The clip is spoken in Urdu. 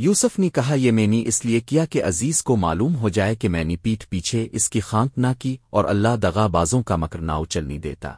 یوسف نے کہا، یہ میں نے اس لیے کیا کہ عزیز کو معلوم ہو جائے کہ میں نے پیٹھ پیچھے اس کی خانک نہ کی اور اللہ دغا بازوں کا مکر نہ اچلنی دیتا۔